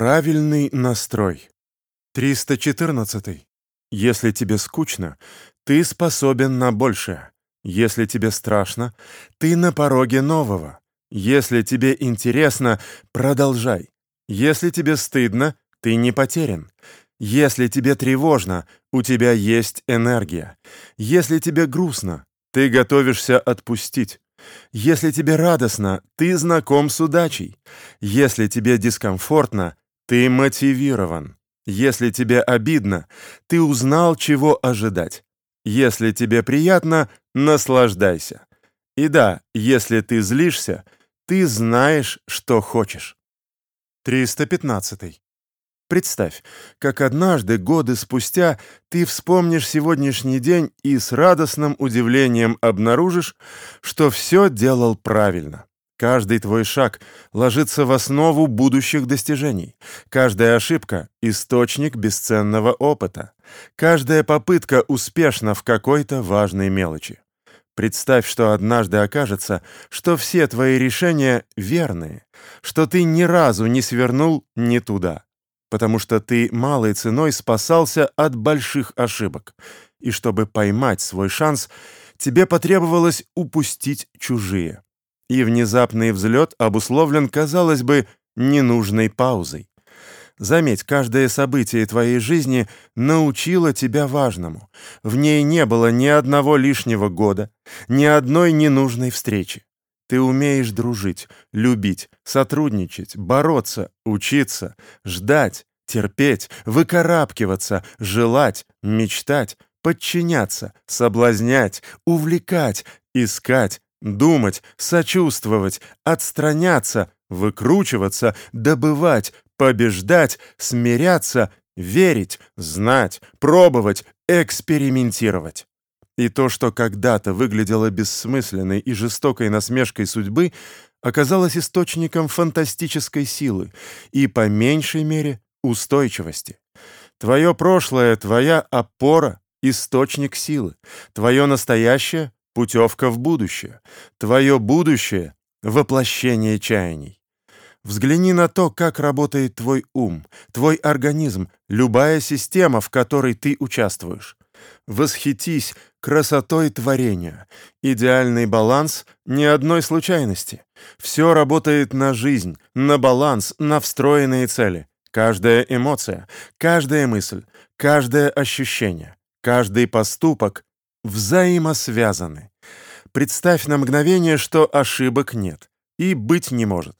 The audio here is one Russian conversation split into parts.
Правильный настрой. 314. Если тебе скучно, ты способен на большее. Если тебе страшно, ты на пороге нового. Если тебе интересно, продолжай. Если тебе стыдно, ты не потерян. Если тебе тревожно, у тебя есть энергия. Если тебе грустно, ты готовишься отпустить. Если тебе радостно, ты знаком с удачей. Если тебе дискомфортно, ты мотивирован. Если тебе обидно, ты узнал, чего ожидать. Если тебе приятно, наслаждайся. И да, если ты злишься, ты знаешь, что хочешь. 315. Представь, как однажды, годы спустя, ты вспомнишь сегодняшний день и с радостным удивлением обнаружишь, что все делал правильно. Каждый твой шаг ложится в основу будущих достижений. Каждая ошибка — источник бесценного опыта. Каждая попытка успешна в какой-то важной мелочи. Представь, что однажды окажется, что все твои решения верные, что ты ни разу не свернул не туда потому что ты малой ценой спасался от больших ошибок, и чтобы поймать свой шанс, тебе потребовалось упустить чужие. И внезапный взлет обусловлен, казалось бы, ненужной паузой. Заметь, каждое событие твоей жизни научило тебя важному. В ней не было ни одного лишнего года, ни одной ненужной встречи. Ты умеешь дружить, любить, сотрудничать, бороться, учиться, ждать, терпеть, выкарабкиваться, желать, мечтать, подчиняться, соблазнять, увлекать, искать, думать, сочувствовать, отстраняться, выкручиваться, добывать, побеждать, смиряться, верить, знать, пробовать, экспериментировать. И то, что когда-то выглядело бессмысленной и жестокой насмешкой судьбы, оказалось источником фантастической силы и, по меньшей мере, устойчивости. Твое прошлое — твоя опора, источник силы. Твое настоящее — путевка в будущее. Твое будущее — воплощение чаяний. Взгляни на то, как работает твой ум, твой организм, любая система, в которой ты участвуешь. Восхитись красотой творения. Идеальный баланс ни одной случайности. Все работает на жизнь, на баланс, на встроенные цели. Каждая эмоция, каждая мысль, каждое ощущение, каждый поступок взаимосвязаны. Представь на мгновение, что ошибок нет и быть не может.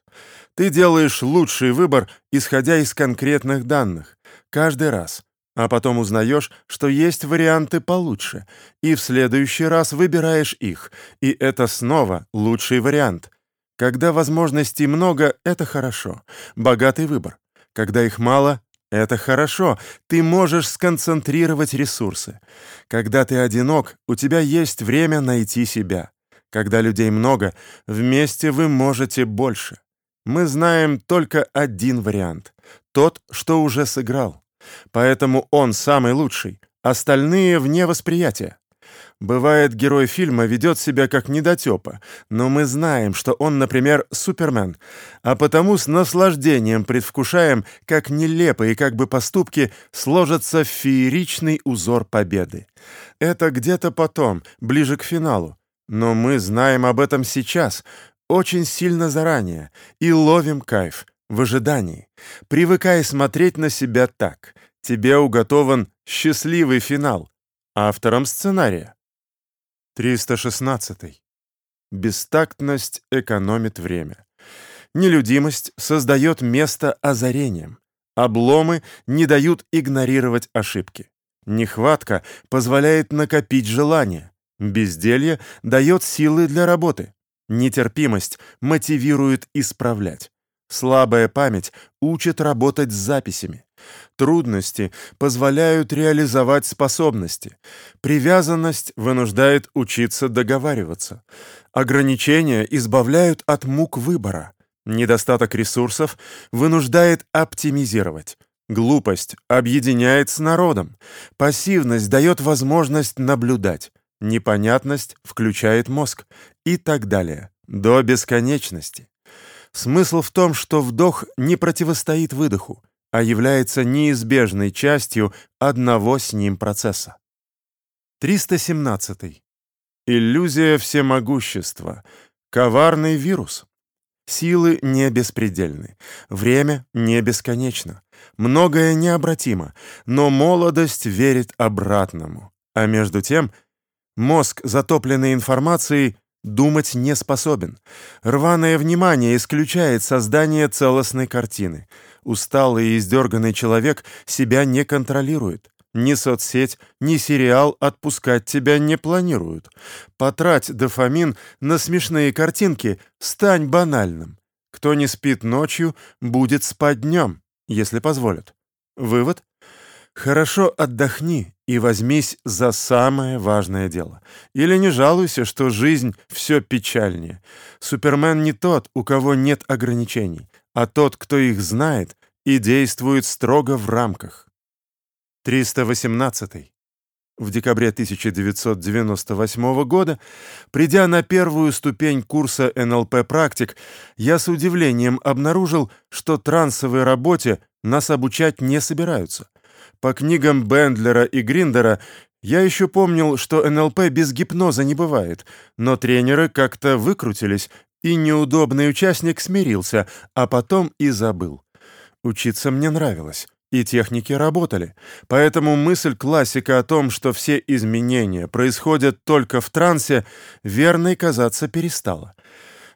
Ты делаешь лучший выбор, исходя из конкретных данных, каждый раз — а потом узнаешь, что есть варианты получше, и в следующий раз выбираешь их, и это снова лучший вариант. Когда возможностей много, это хорошо, богатый выбор. Когда их мало, это хорошо, ты можешь сконцентрировать ресурсы. Когда ты одинок, у тебя есть время найти себя. Когда людей много, вместе вы можете больше. Мы знаем только один вариант, тот, что уже сыграл. Поэтому он самый лучший, остальные вне восприятия. Бывает, герой фильма ведет себя как недотепа, но мы знаем, что он, например, Супермен, а потому с наслаждением предвкушаем, как нелепые как бы поступки сложатся в фееричный узор победы. Это где-то потом, ближе к финалу. Но мы знаем об этом сейчас, очень сильно заранее, и ловим кайф, в ожидании. Привыкай смотреть на себя так. Тебе уготован счастливый финал. Автором сценария. 316. Бестактность экономит время. Нелюдимость создает место озарением. Обломы не дают игнорировать ошибки. Нехватка позволяет накопить желание. Безделье дает силы для работы. Нетерпимость мотивирует исправлять. Слабая память учит работать с записями. Трудности позволяют реализовать способности. Привязанность вынуждает учиться договариваться. Ограничения избавляют от мук выбора. Недостаток ресурсов вынуждает оптимизировать. Глупость объединяет с народом. Пассивность дает возможность наблюдать. Непонятность включает мозг. И так далее. До бесконечности. Смысл в том, что вдох не противостоит выдоху, а является неизбежной частью одного с ним процесса. 317. Иллюзия всемогущества. Коварный вирус. Силы не беспредельны, время не бесконечно, многое необратимо, но молодость верит обратному. А между тем, мозг, затопленный информацией, думать не способен. Рваное внимание исключает создание целостной картины. Усталый и издерганный человек себя не контролирует. Ни соцсеть, ни сериал отпускать тебя не планируют. Потрать дофамин на смешные картинки, стань банальным. Кто не спит ночью, будет спать днем, если позволят. Вывод? Хорошо отдохни и возьмись за самое важное дело. Или не жалуйся, что жизнь все печальнее. Супермен не тот, у кого нет ограничений, а тот, кто их знает и действует строго в рамках. 318. В декабре 1998 года, придя на первую ступень курса НЛП-практик, я с удивлением обнаружил, что трансовой работе нас обучать не собираются. По книгам Бендлера и Гриндера я еще помнил, что НЛП без гипноза не бывает, но тренеры как-то выкрутились, и неудобный участник смирился, а потом и забыл. Учиться мне нравилось и техники работали. Поэтому мысль классика о том, что все изменения происходят только в трансе, верной казаться перестала.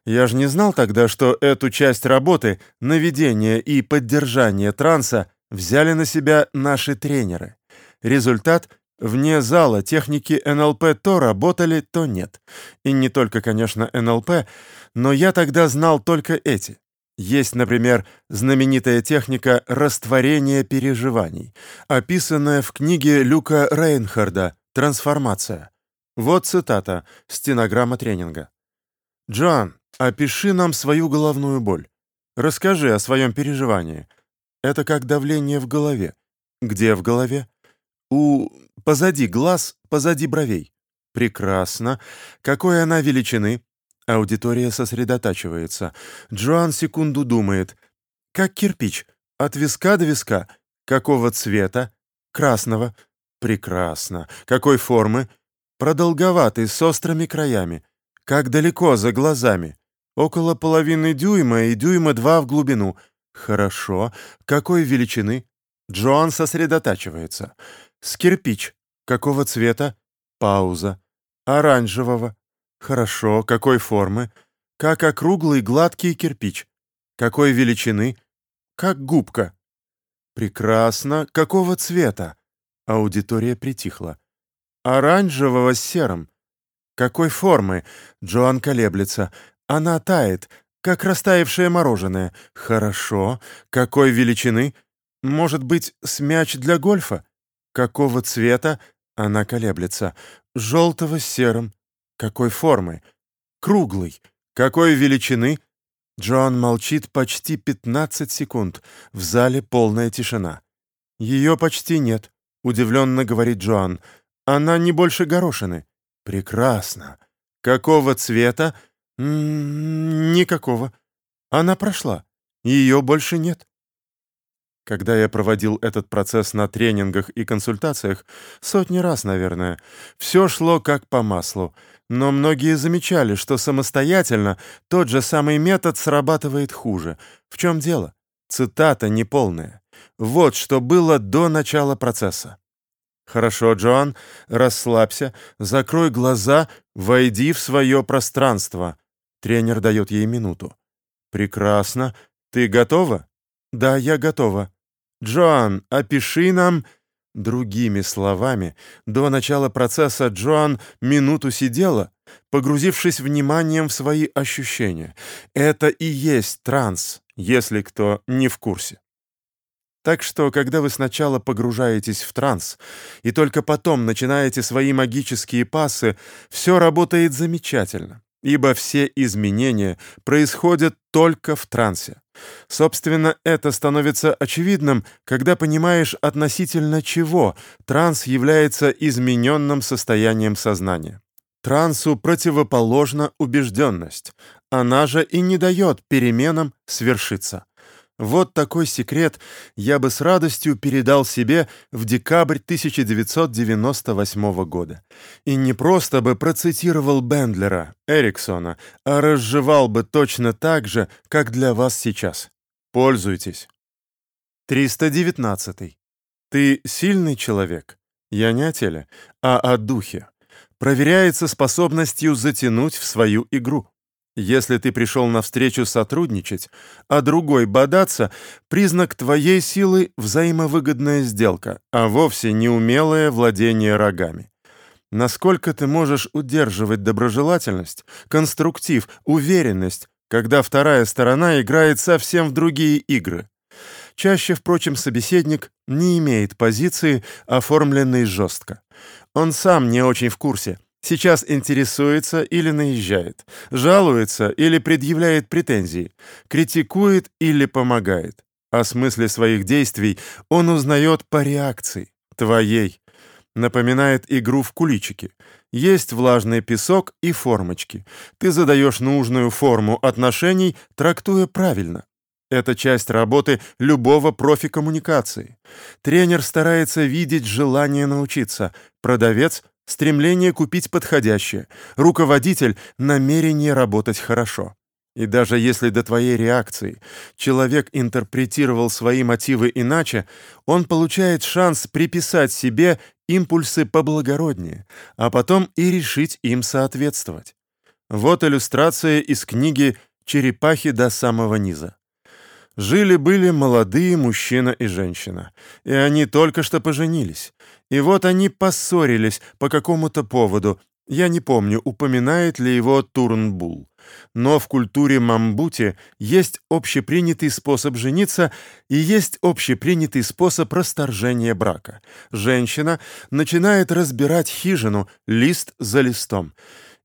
Я же не знал тогда, что эту часть работы, наведение и поддержание транса, взяли на себя наши тренеры. Результат — Вне зала техники НЛП то работали, то нет. И не только, конечно, НЛП, но я тогда знал только эти. Есть, например, знаменитая техника растворения переживаний, описанная в книге Люка Рейнхарда «Трансформация». Вот цитата, стенограмма тренинга. «Джоан, опиши нам свою головную боль. Расскажи о своем переживании. Это как давление в голове. Где в голове? У... позади глаз, позади бровей. Прекрасно. Какой она величины? Аудитория сосредотачивается. Джоан секунду думает. Как кирпич. От виска до виска. Какого цвета? Красного. Прекрасно. Какой формы? Продолговатый, с острыми краями. Как далеко за глазами? Около половины дюйма и дюйма два в глубину. Хорошо. Какой величины? Джоан сосредотачивается. С кирпич. Какого цвета? Пауза. Оранжевого. Хорошо, какой формы? Как округлый гладкий кирпич. Какой величины? Как губка. Прекрасно. Какого цвета? Аудитория притихла. Оранжевого с серым. Какой формы? Джоан колеблется. Она тает, как растаявшее мороженое. Хорошо. Какой величины? Может быть, с мяч для гольфа? Какого цвета? Она колеблется. Желтого с серым. Какой формы? Круглый. Какой величины? Джоан молчит почти 15 секунд. В зале полная тишина. Ее почти нет, удивленно говорит Джоан. Она не больше горошины. Прекрасно. Какого цвета? Никакого. Она прошла. Ее больше нет. Когда я проводил этот процесс на тренингах и консультациях, сотни раз, наверное, все шло как по маслу, но многие замечали, что самостоятельно тот же самый метод срабатывает хуже. В чем дело? Цитата неполная. Вот что было до начала процесса. «Хорошо, Джоан, расслабься, закрой глаза, войди в свое пространство». Тренер дает ей минуту. «Прекрасно. Ты готова?» «Да, я готова». «Джоан, опиши нам...» Другими словами, до начала процесса Джоан минуту сидела, погрузившись вниманием в свои ощущения. Это и есть транс, если кто не в курсе. Так что, когда вы сначала погружаетесь в транс и только потом начинаете свои магические пасы, все работает замечательно ибо все изменения происходят только в трансе. Собственно, это становится очевидным, когда понимаешь относительно чего транс является измененным состоянием сознания. Трансу противоположна убежденность. Она же и не дает переменам свершиться. Вот такой секрет я бы с радостью передал себе в декабрь 1998 года. И не просто бы процитировал Бендлера, Эриксона, а разжевал бы точно так же, как для вас сейчас. Пользуйтесь. 319. Ты сильный человек. Я не о теле, а о духе. Проверяется способностью затянуть в свою игру. Если ты пришел на встречу сотрудничать, а другой бодаться, признак твоей силы — взаимовыгодная сделка, а вовсе не умелое владение рогами. Насколько ты можешь удерживать доброжелательность, конструктив, уверенность, когда вторая сторона играет совсем в другие игры? Чаще, впрочем, собеседник не имеет позиции, оформленной жестко. Он сам не очень в курсе, Сейчас интересуется или наезжает, жалуется или предъявляет претензии, критикует или помогает. О смысле своих действий он узнает по реакции, твоей. Напоминает игру в куличики. Есть влажный песок и формочки. Ты задаешь нужную форму отношений, трактуя правильно. Это часть работы любого профи коммуникации. Тренер старается видеть желание научиться, продавец стремление купить подходящее, руководитель — намерение работать хорошо. И даже если до твоей реакции человек интерпретировал свои мотивы иначе, он получает шанс приписать себе импульсы поблагороднее, а потом и решить им соответствовать. Вот иллюстрация из книги «Черепахи до самого низа». Жили-были молодые мужчина и женщина, и они только что поженились. И вот они поссорились по какому-то поводу. Я не помню, упоминает ли его Турнбул. Но в культуре Мамбути есть общепринятый способ жениться и есть общепринятый способ расторжения брака. Женщина начинает разбирать хижину лист за листом.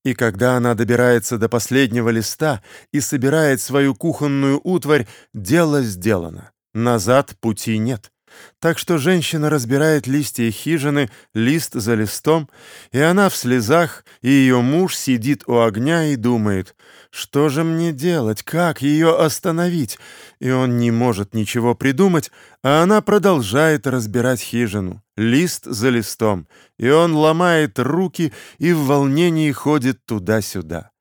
И когда она добирается до последнего листа и собирает свою кухонную утварь, дело сделано. Назад пути нет. Так что женщина разбирает листья хижины, лист за листом, и она в слезах, и ее муж сидит у огня и думает, что же мне делать, как ее остановить, и он не может ничего придумать, а она продолжает разбирать хижину, лист за листом, и он ломает руки и в волнении ходит туда-сюда.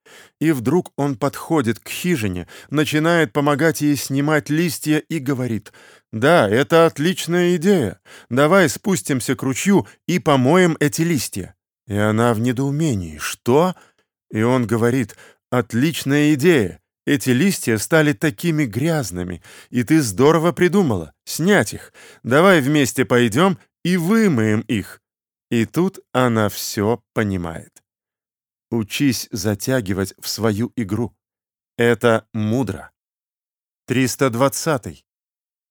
И вдруг он подходит к хижине, начинает помогать ей снимать листья и говорит — «Да, это отличная идея. Давай спустимся к ручью и помоем эти листья». И она в недоумении. «Что?» И он говорит, «Отличная идея. Эти листья стали такими грязными, и ты здорово придумала. Снять их. Давай вместе пойдем и вымоем их». И тут она все понимает. Учись затягивать в свою игру. Это мудро. 320.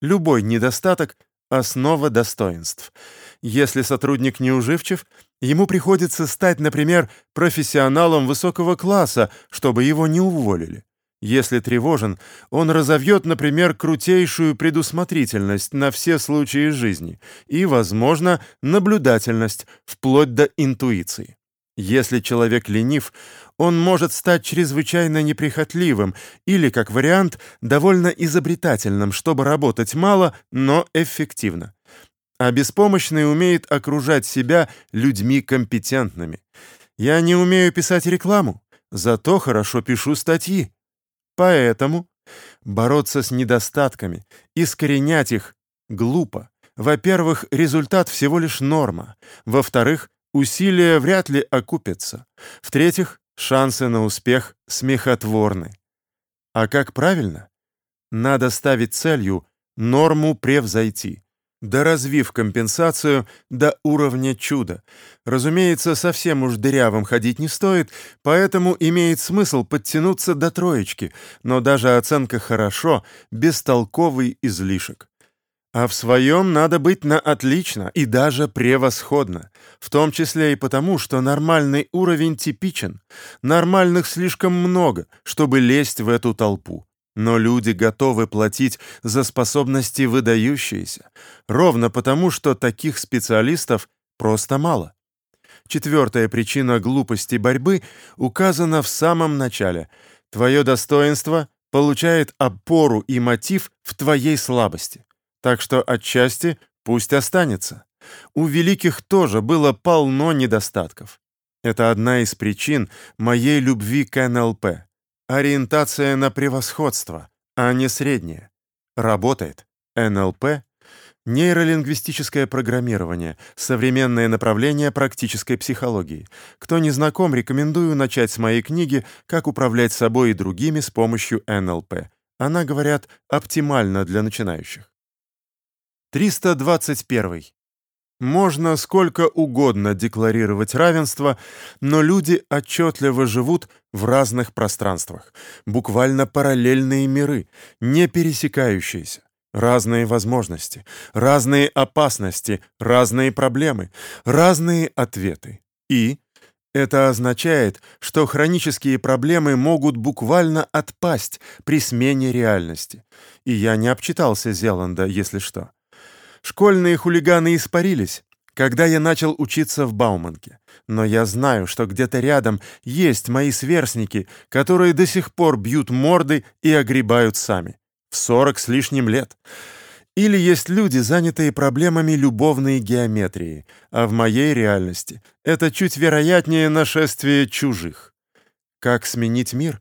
Любой недостаток — основа достоинств. Если сотрудник неуживчив, ему приходится стать, например, профессионалом высокого класса, чтобы его не уволили. Если тревожен, он разовьет, например, крутейшую предусмотрительность на все случаи жизни и, возможно, наблюдательность, вплоть до интуиции. Если человек ленив, он может стать чрезвычайно неприхотливым или, как вариант, довольно изобретательным, чтобы работать мало, но эффективно. А беспомощный умеет окружать себя людьми компетентными. Я не умею писать рекламу, зато хорошо пишу статьи. Поэтому бороться с недостатками, искоренять их глупо. Во-первых, результат всего лишь норма. Во-вторых, усилия вряд ли окупятся. В-третьих, шансы на успех смехотворны. А как правильно? Надо ставить целью норму превзойти, доразвив компенсацию до уровня чуда. Разумеется, совсем уж дырявым ходить не стоит, поэтому имеет смысл подтянуться до троечки, но даже оценка «хорошо» — бестолковый излишек. А в своем надо быть на отлично и даже превосходно, в том числе и потому, что нормальный уровень типичен. Нормальных слишком много, чтобы лезть в эту толпу. Но люди готовы платить за способности выдающиеся, ровно потому, что таких специалистов просто мало. Четвертая причина глупости борьбы указана в самом начале. Твое достоинство получает опору и мотив в твоей слабости. Так что отчасти пусть останется. У великих тоже было полно недостатков. Это одна из причин моей любви к НЛП. Ориентация на превосходство, а не среднее. Работает. НЛП — нейролингвистическое программирование, современное направление практической психологии. Кто не знаком, рекомендую начать с моей книги «Как управлять собой и другими с помощью НЛП». Она, говорят, оптимальна для начинающих. 321. Можно сколько угодно декларировать равенство, но люди отчетливо живут в разных пространствах, буквально параллельные миры, не пересекающиеся. Разные возможности, разные опасности, разные проблемы, разные ответы. И это означает, что хронические проблемы могут буквально отпасть при смене реальности. И я не обчитался Зеланда, если что. Школьные хулиганы испарились, когда я начал учиться в Бауманке. Но я знаю, что где-то рядом есть мои сверстники, которые до сих пор бьют морды и огребают сами. В сорок с лишним лет. Или есть люди, занятые проблемами любовной геометрии, а в моей реальности это чуть вероятнее нашествие чужих. Как сменить мир?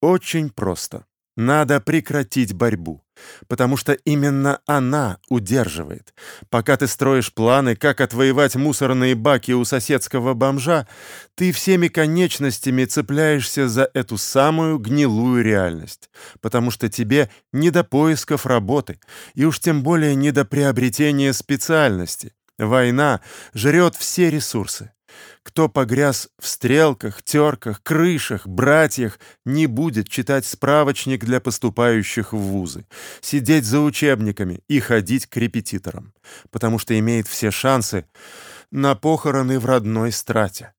Очень просто. Надо прекратить борьбу, потому что именно она удерживает. Пока ты строишь планы, как отвоевать мусорные баки у соседского бомжа, ты всеми конечностями цепляешься за эту самую гнилую реальность, потому что тебе не до поисков работы, и уж тем более не до приобретения специальности. Война жрет все ресурсы. Кто погряз в стрелках, терках, крышах, братьях, не будет читать справочник для поступающих в вузы, сидеть за учебниками и ходить к репетиторам, потому что имеет все шансы на похороны в родной страте.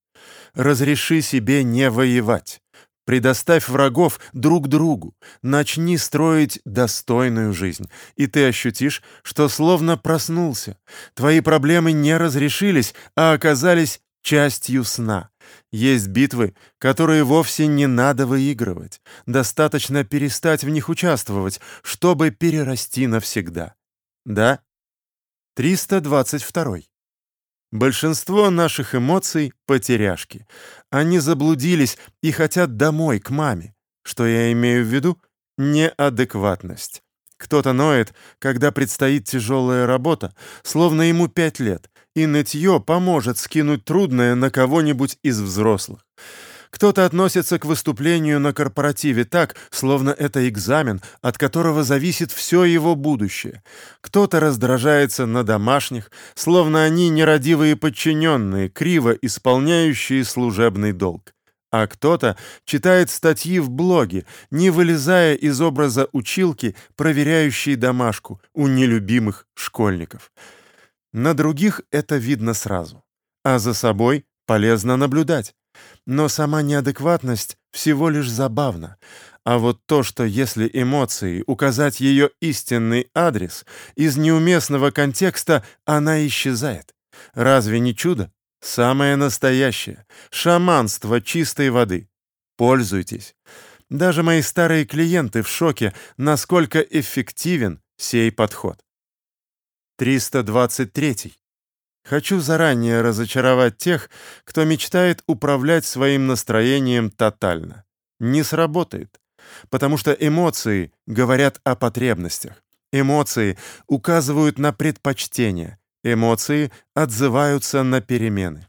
Разреши себе не воевать. Предоставь врагов друг другу, начни строить достойную жизнь, и ты ощутишь, что словно проснулся. Твои проблемы не разрешились, а оказались частью сна. Есть битвы, которые вовсе не надо выигрывать. Достаточно перестать в них участвовать, чтобы перерасти навсегда. Да? 322. Большинство наших эмоций — потеряшки. Они заблудились и хотят домой, к маме. Что я имею в виду? Неадекватность. Кто-то ноет, когда предстоит тяжелая работа, словно ему пять лет, и нытье поможет скинуть трудное на кого-нибудь из взрослых. Кто-то относится к выступлению на корпоративе так, словно это экзамен, от которого зависит все его будущее. Кто-то раздражается на домашних, словно они нерадивые подчиненные, криво исполняющие служебный долг. А кто-то читает статьи в блоге, не вылезая из образа училки, проверяющей домашку у нелюбимых школьников. На других это видно сразу, а за собой полезно наблюдать. Но сама неадекватность всего лишь забавна. А вот то, что если эмоции указать ее истинный адрес, из неуместного контекста она исчезает. Разве не чудо? Самое настоящее. Шаманство чистой воды. Пользуйтесь. Даже мои старые клиенты в шоке, насколько эффективен сей подход. 323. Хочу заранее разочаровать тех, кто мечтает управлять своим настроением тотально. Не сработает, потому что эмоции говорят о потребностях. Эмоции указывают на предпочтения. Эмоции отзываются на перемены.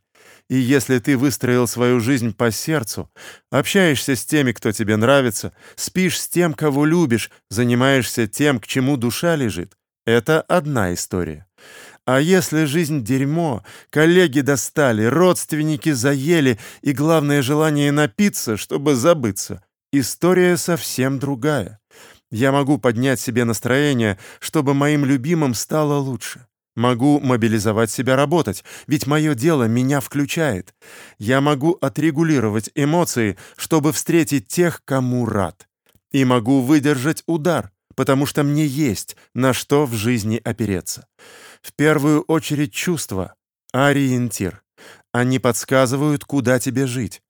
И если ты выстроил свою жизнь по сердцу, общаешься с теми, кто тебе нравится, спишь с тем, кого любишь, занимаешься тем, к чему душа лежит, это одна история. А если жизнь дерьмо, коллеги достали, родственники заели и главное желание напиться, чтобы забыться, история совсем другая. Я могу поднять себе настроение, чтобы моим любимым стало лучше. Могу мобилизовать себя работать, ведь мое дело меня включает. Я могу отрегулировать эмоции, чтобы встретить тех, кому рад. И могу выдержать удар, потому что мне есть на что в жизни опереться. В первую очередь чувства, ориентир. Они подсказывают, куда тебе жить.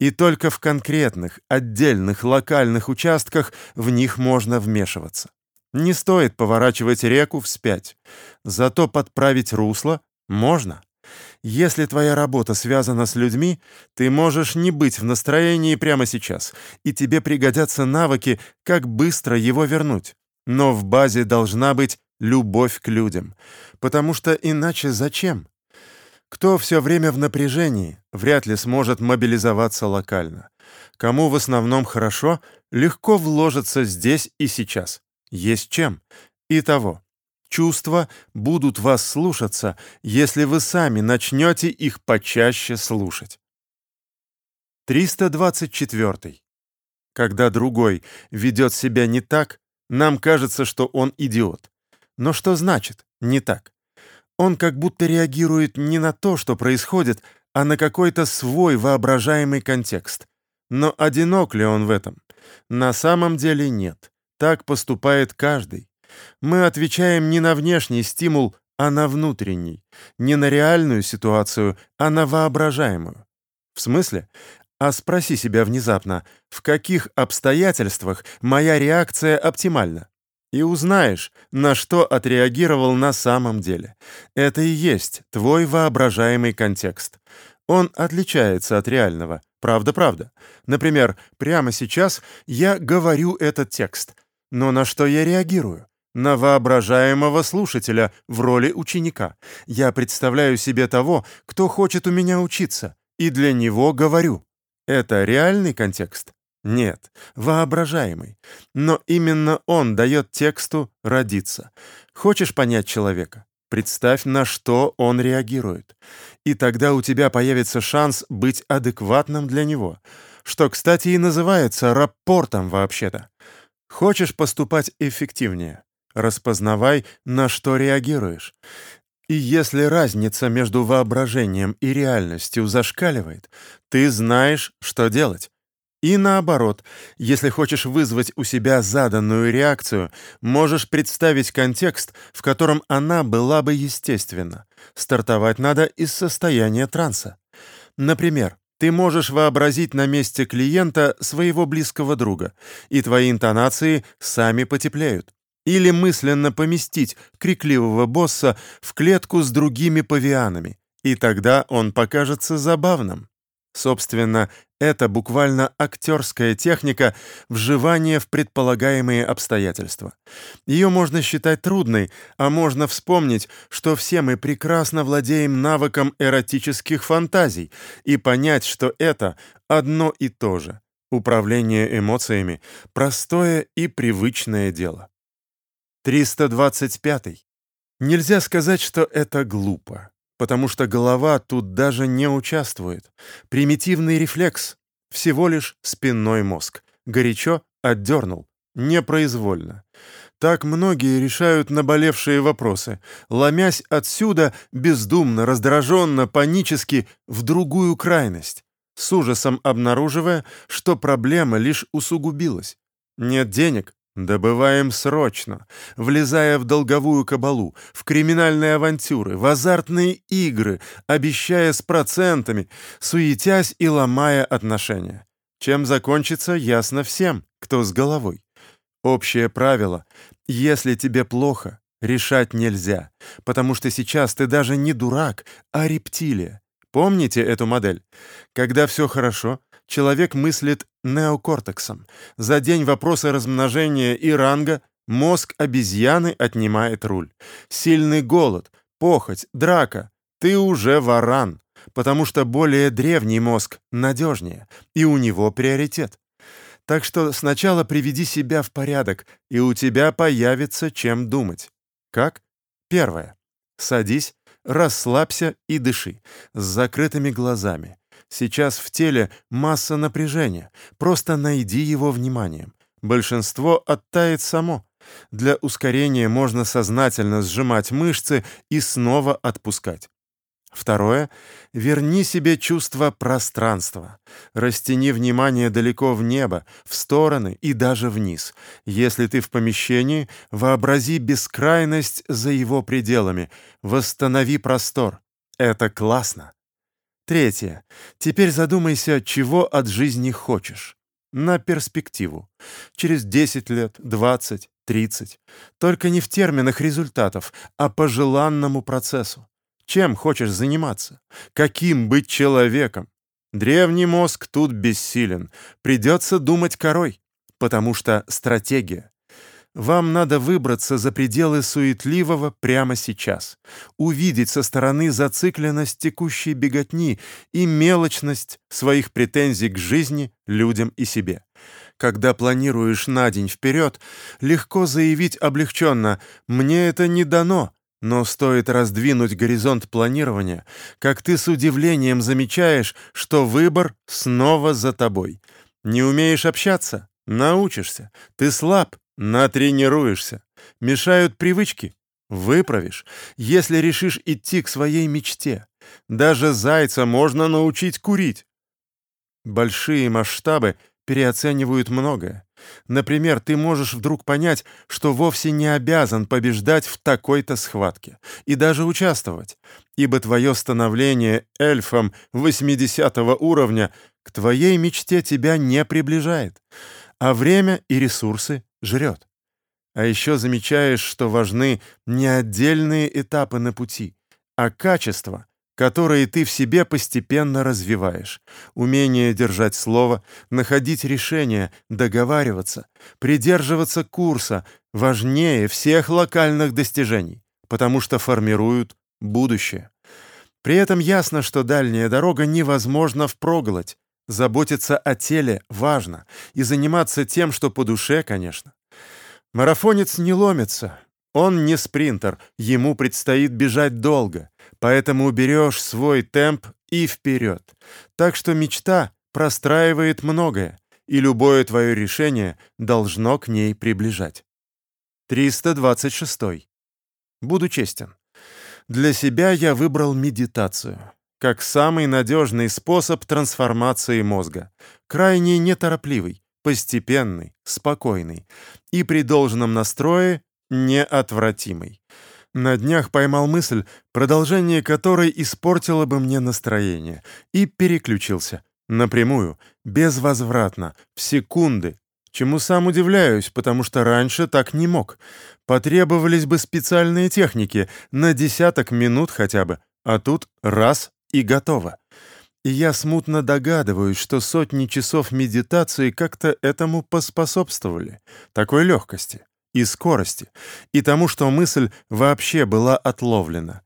и только в конкретных, отдельных, локальных участках в них можно вмешиваться. Не стоит поворачивать реку вспять, зато подправить русло можно. Если твоя работа связана с людьми, ты можешь не быть в настроении прямо сейчас, и тебе пригодятся навыки, как быстро его вернуть. Но в базе должна быть любовь к людям, потому что иначе зачем? Кто все время в напряжении, вряд ли сможет мобилизоваться локально. Кому в основном хорошо, легко вложиться здесь и сейчас. Есть чем. Итого, чувства будут вас слушаться, если вы сами начнете их почаще слушать. 324. Когда другой ведет себя не так, нам кажется, что он идиот. Но что значит «не так»? Он как будто реагирует не на то, что происходит, а на какой-то свой воображаемый контекст. Но одинок ли он в этом? На самом деле нет. Так поступает каждый. Мы отвечаем не на внешний стимул, а на внутренний. Не на реальную ситуацию, а на воображаемую. В смысле? А спроси себя внезапно, в каких обстоятельствах моя реакция оптимальна? и узнаешь, на что отреагировал на самом деле. Это и есть твой воображаемый контекст. Он отличается от реального. Правда-правда. Например, прямо сейчас я говорю этот текст. Но на что я реагирую? На воображаемого слушателя в роли ученика. Я представляю себе того, кто хочет у меня учиться, и для него говорю. Это реальный контекст? Нет, воображаемый. Но именно он дает тексту родиться. Хочешь понять человека? Представь, на что он реагирует. И тогда у тебя появится шанс быть адекватным для него, что, кстати, и называется рапортом вообще-то. Хочешь поступать эффективнее? Распознавай, на что реагируешь. И если разница между воображением и реальностью зашкаливает, ты знаешь, что делать. И наоборот, если хочешь вызвать у себя заданную реакцию, можешь представить контекст, в котором она была бы естественна. Стартовать надо из состояния транса. Например, ты можешь вообразить на месте клиента своего близкого друга, и твои интонации сами потеплеют. Или мысленно поместить крикливого босса в клетку с другими павианами, и тогда он покажется забавным. Собственно, это буквально актерская техника вживания в предполагаемые обстоятельства. Ее можно считать трудной, а можно вспомнить, что все мы прекрасно владеем навыком эротических фантазий и понять, что это одно и то же. Управление эмоциями — простое и привычное дело. 325. Нельзя сказать, что это глупо потому что голова тут даже не участвует. Примитивный рефлекс, всего лишь спинной мозг. Горячо отдернул, непроизвольно. Так многие решают наболевшие вопросы, ломясь отсюда бездумно, раздраженно, панически в другую крайность, с ужасом обнаруживая, что проблема лишь усугубилась. Нет денег, Добываем срочно, влезая в долговую кабалу, в криминальные авантюры, в азартные игры, обещая с процентами, суетясь и ломая отношения. Чем закончится, ясно всем, кто с головой. Общее правило — если тебе плохо, решать нельзя, потому что сейчас ты даже не дурак, а рептилия. Помните эту модель? Когда все хорошо, человек мыслит неокортексом. За день вопроса размножения и ранга мозг обезьяны отнимает руль. Сильный голод, похоть, драка. Ты уже варан, потому что более древний мозг надежнее, и у него приоритет. Так что сначала приведи себя в порядок, и у тебя появится чем думать. Как? Первое. Садись, расслабься и дыши, с закрытыми глазами. Сейчас в теле масса напряжения. Просто найди его вниманием. Большинство оттает само. Для ускорения можно сознательно сжимать мышцы и снова отпускать. Второе. Верни себе чувство пространства. Растяни внимание далеко в небо, в стороны и даже вниз. Если ты в помещении, вообрази бескрайность за его пределами. Восстанови простор. Это классно. Третье. Теперь задумайся, чего от жизни хочешь. На перспективу. Через 10 лет, 20, 30. Только не в терминах результатов, а по желанному процессу. Чем хочешь заниматься? Каким быть человеком? Древний мозг тут бессилен. Придется думать корой, потому что стратегия. Вам надо выбраться за пределы суетливого прямо сейчас, увидеть со стороны зацикленность текущей беготни и мелочность своих претензий к жизни, людям и себе. Когда планируешь на день вперед, легко заявить облегченно «мне это не дано», но стоит раздвинуть горизонт планирования, как ты с удивлением замечаешь, что выбор снова за тобой. Не умеешь общаться? Научишься. Ты слаб? Натренируешься. Мешают привычки? Выправишь, если решишь идти к своей мечте. Даже зайца можно научить курить. Большие масштабы переоценивают многое. Например, ты можешь вдруг понять, что вовсе не обязан побеждать в такой-то схватке и даже участвовать, ибо твое становление эльфом 80 уровня к твоей мечте тебя не приближает, а время и ресурсы жрет. А еще замечаешь, что важны не отдельные этапы на пути, а качество, которые ты в себе постепенно развиваешь. Умение держать слово, находить решения, договариваться, придерживаться курса важнее всех локальных достижений, потому что формируют будущее. При этом ясно, что дальняя дорога невозможна впроголодь, Заботиться о теле важно, и заниматься тем, что по душе, конечно. Марафонец не ломится, он не спринтер, ему предстоит бежать долго, поэтому берешь свой темп и вперед. Так что мечта простраивает многое, и любое твое решение должно к ней приближать. 326. Буду честен. Для себя я выбрал медитацию как самый надежный способ трансформации мозга, крайне неторопливый, постепенный, спокойный и при должном настрое неотвратимый. На днях поймал мысль, продолжение которой испортило бы мне настроение, и переключился. Напрямую, безвозвратно, в секунды, чему сам удивляюсь, потому что раньше так не мог. Потребовались бы специальные техники, на десяток минут хотя бы, а тут раз и готово. И я смутно догадываюсь, что сотни часов медитации как-то этому поспособствовали, такой легкости и скорости, и тому, что мысль вообще была отловлена.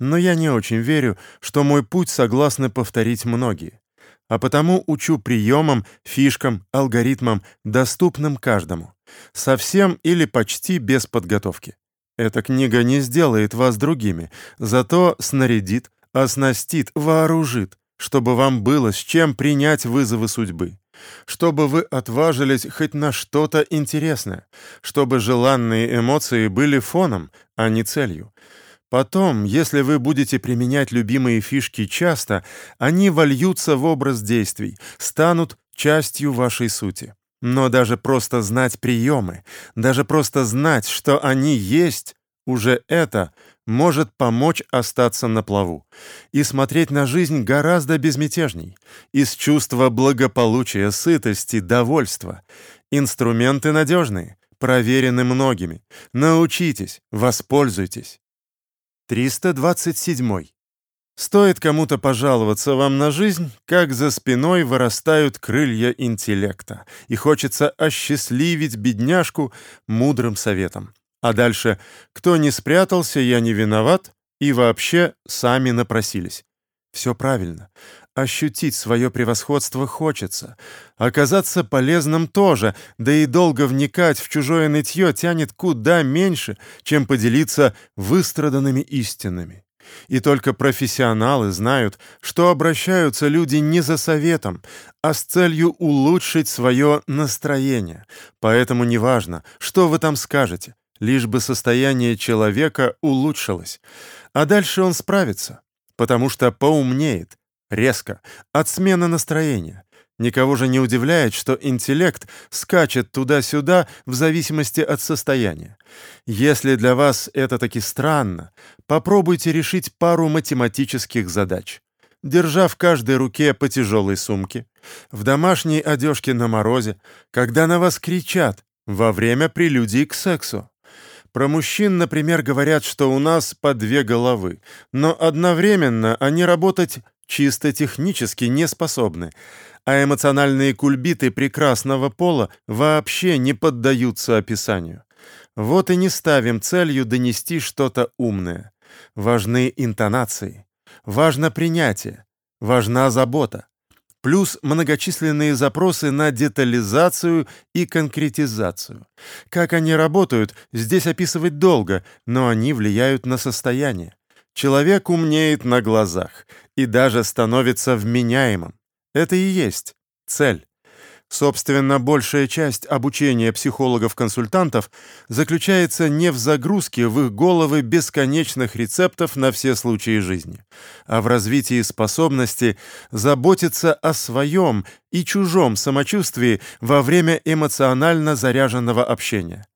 Но я не очень верю, что мой путь согласны повторить многие. А потому учу приемам, фишкам, алгоритмам, доступным каждому. Совсем или почти без подготовки. Эта книга не сделает вас другими, зато снарядит, оснастит, вооружит, чтобы вам было с чем принять вызовы судьбы, чтобы вы отважились хоть на что-то интересное, чтобы желанные эмоции были фоном, а не целью. Потом, если вы будете применять любимые фишки часто, они вольются в образ действий, станут частью вашей сути. Но даже просто знать приемы, даже просто знать, что они есть, уже это может помочь остаться на плаву и смотреть на жизнь гораздо безмятежней, из чувства благополучия, сытости, довольства. Инструменты надежные, проверены многими. Научитесь, воспользуйтесь. 327. Стоит кому-то пожаловаться вам на жизнь, как за спиной вырастают крылья интеллекта, и хочется осчастливить бедняжку мудрым советом. А дальше «Кто не спрятался, я не виноват» и вообще сами напросились. Все правильно. Ощутить свое превосходство хочется. Оказаться полезным тоже, да и долго вникать в чужое нытье тянет куда меньше, чем поделиться выстраданными истинами. И только профессионалы знают, что обращаются люди не за советом, а с целью улучшить свое настроение. Поэтому неважно, что вы там скажете, лишь бы состояние человека улучшилось. А дальше он справится, потому что поумнеет, резко, от смены настроения. Никого же не удивляет, что интеллект скачет туда-сюда в зависимости от состояния. Если для вас это таки странно, попробуйте решить пару математических задач. держа в каждой руке по тяжелой сумке, в домашней одежке на морозе, когда на вас кричат во время прелюдий к сексу. Про мужчин, например, говорят, что у нас по две головы, но одновременно они работать чисто технически не способны, а эмоциональные кульбиты прекрасного пола вообще не поддаются описанию. Вот и не ставим целью донести что-то умное. Важны интонации, важно принятие, важна забота, плюс многочисленные запросы на детализацию и конкретизацию. Как они работают, здесь описывать долго, но они влияют на состояние. Человек умнеет на глазах и даже становится вменяемым. Это и есть цель. Собственно, большая часть обучения психологов-консультантов заключается не в загрузке в их головы бесконечных рецептов на все случаи жизни, а в развитии способности заботиться о своем и чужом самочувствии во время эмоционально заряженного общения.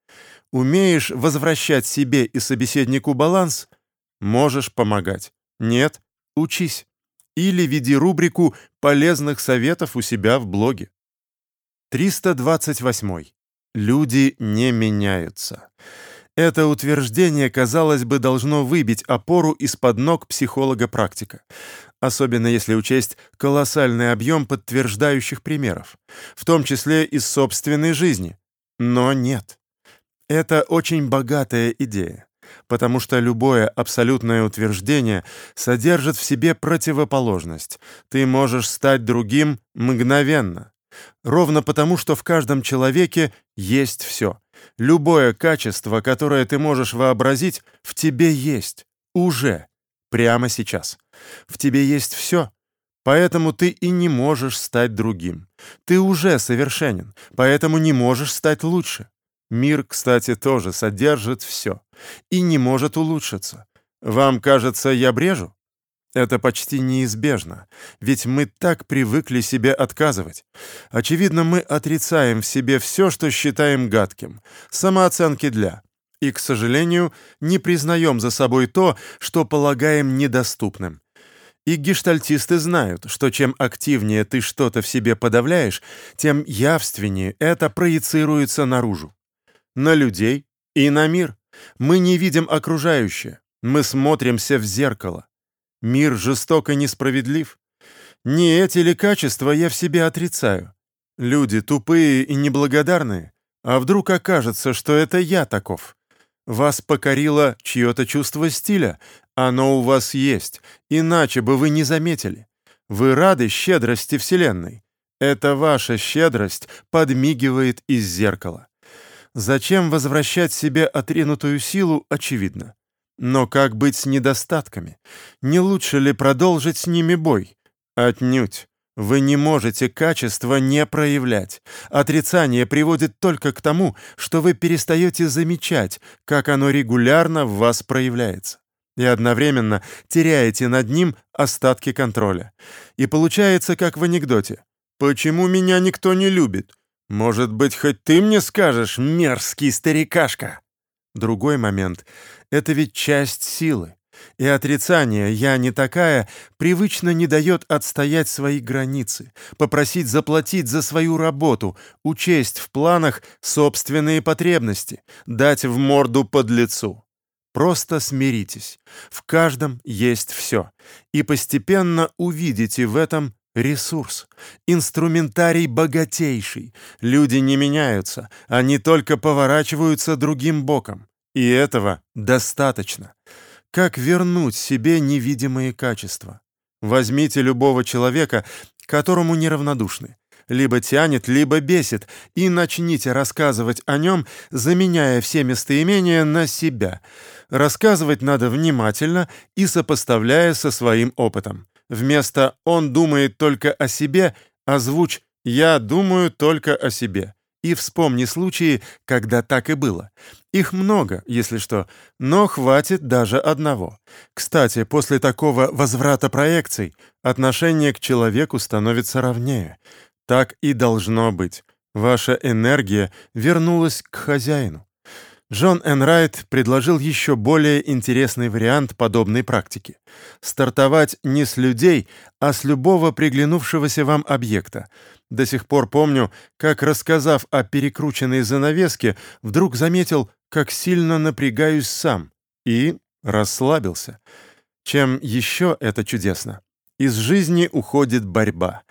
Умеешь возвращать себе и собеседнику баланс – можешь помогать. Нет – учись. Или веди рубрику полезных советов у себя в блоге. 328. Люди не меняются. Это утверждение, казалось бы, должно выбить опору из-под ног психолога-практика, особенно если учесть колоссальный объем подтверждающих примеров, в том числе из собственной жизни. Но нет. Это очень богатая идея, потому что любое абсолютное утверждение содержит в себе противоположность. Ты можешь стать другим мгновенно. Ровно потому, что в каждом человеке есть все. Любое качество, которое ты можешь вообразить, в тебе есть. Уже. Прямо сейчас. В тебе есть все. Поэтому ты и не можешь стать другим. Ты уже совершенен, поэтому не можешь стать лучше. Мир, кстати, тоже содержит все и не может улучшиться. Вам кажется, я брежу? Это почти неизбежно, ведь мы так привыкли себе отказывать. Очевидно, мы отрицаем в себе все, что считаем гадким, самооценки для, и, к сожалению, не признаем за собой то, что полагаем недоступным. И гештальтисты знают, что чем активнее ты что-то в себе подавляешь, тем явственнее это проецируется наружу. На людей и на мир. Мы не видим окружающее, мы смотримся в зеркало. Мир жесток и несправедлив. Не эти ли качества я в себе отрицаю? Люди тупые и неблагодарные. А вдруг окажется, что это я таков? Вас покорило чье-то чувство стиля. Оно у вас есть, иначе бы вы не заметили. Вы рады щедрости Вселенной. Это ваша щедрость подмигивает из зеркала. Зачем возвращать себе отринутую силу, очевидно. Но как быть с недостатками? Не лучше ли продолжить с ними бой? Отнюдь. Вы не можете качество не проявлять. Отрицание приводит только к тому, что вы перестаете замечать, как оно регулярно в вас проявляется. И одновременно теряете над ним остатки контроля. И получается, как в анекдоте. «Почему меня никто не любит? Может быть, хоть ты мне скажешь, мерзкий старикашка?» Другой момент — это ведь часть силы. И отрицание «я не такая» привычно не дает отстоять свои границы, попросить заплатить за свою работу, учесть в планах собственные потребности, дать в морду под лицу. Просто смиритесь. В каждом есть все. И постепенно увидите в этом Ресурс, инструментарий богатейший. Люди не меняются, они только поворачиваются другим боком. И этого достаточно. Как вернуть себе невидимые качества? Возьмите любого человека, которому неравнодушны. Либо тянет, либо бесит, и начните рассказывать о нем, заменяя все местоимения на себя. Рассказывать надо внимательно и сопоставляя со своим опытом. Вместо «он думает только о себе» озвучь «я думаю только о себе». И вспомни случаи, когда так и было. Их много, если что, но хватит даже одного. Кстати, после такого возврата проекций отношение к человеку становится ровнее. Так и должно быть. Ваша энергия вернулась к хозяину. Джон Энрайт предложил еще более интересный вариант подобной практики. Стартовать не с людей, а с любого приглянувшегося вам объекта. До сих пор помню, как, рассказав о перекрученной занавеске, вдруг заметил, как сильно напрягаюсь сам, и расслабился. Чем еще это чудесно? Из жизни уходит борьба.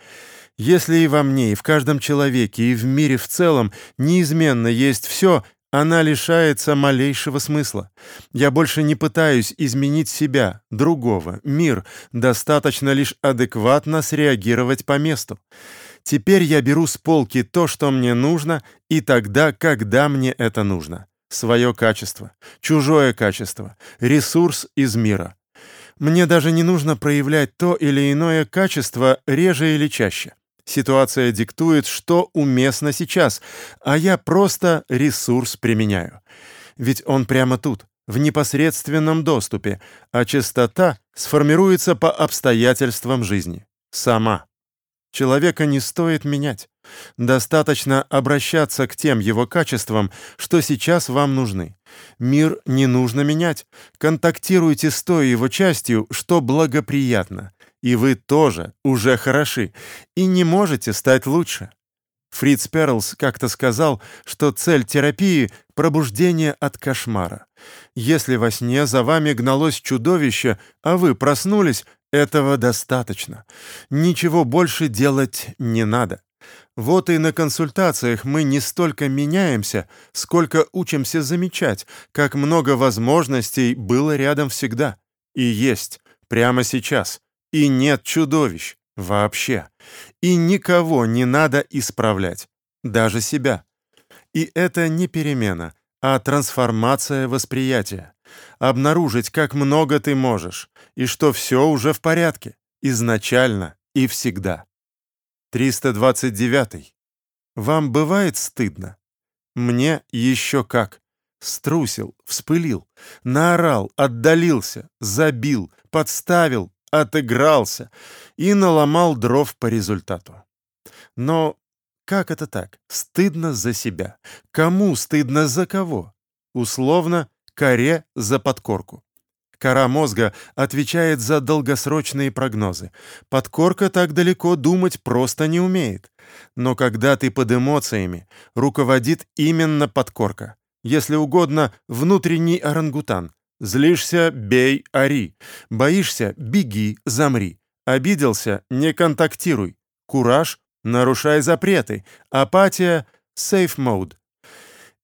Если и во мне, и в каждом человеке, и в мире в целом неизменно есть все — она лишается малейшего смысла. Я больше не пытаюсь изменить себя, другого, мир, достаточно лишь адекватно среагировать по месту. Теперь я беру с полки то, что мне нужно, и тогда, когда мне это нужно. Свое качество, чужое качество, ресурс из мира. Мне даже не нужно проявлять то или иное качество реже или чаще. Ситуация диктует, что уместно сейчас, а я просто ресурс применяю. Ведь он прямо тут, в непосредственном доступе, а частота сформируется по обстоятельствам жизни. Сама. Человека не стоит менять. Достаточно обращаться к тем его качествам, что сейчас вам нужны. Мир не нужно менять. Контактируйте с той его частью, что благоприятно и вы тоже уже хороши, и не можете стать лучше. Фриц Перлс как-то сказал, что цель терапии — пробуждение от кошмара. Если во сне за вами гналось чудовище, а вы проснулись, этого достаточно. Ничего больше делать не надо. Вот и на консультациях мы не столько меняемся, сколько учимся замечать, как много возможностей было рядом всегда. И есть, прямо сейчас — и нет чудовищ. Вообще. И никого не надо исправлять. Даже себя. И это не перемена, а трансформация восприятия. Обнаружить, как много ты можешь, и что все уже в порядке. Изначально и всегда. 329. Вам бывает стыдно? Мне еще как. Струсил, вспылил, наорал, отдалился, забил, подставил, отыгрался и наломал дров по результату. Но как это так? Стыдно за себя. Кому стыдно за кого? Условно, коре за подкорку. Кора мозга отвечает за долгосрочные прогнозы. Подкорка так далеко думать просто не умеет. Но когда ты под эмоциями, руководит именно подкорка. Если угодно, внутренний орангутан, Злишься — бей, ори. Боишься — беги, замри. Обиделся — не контактируй. Кураж — нарушай запреты. Апатия — safe mode.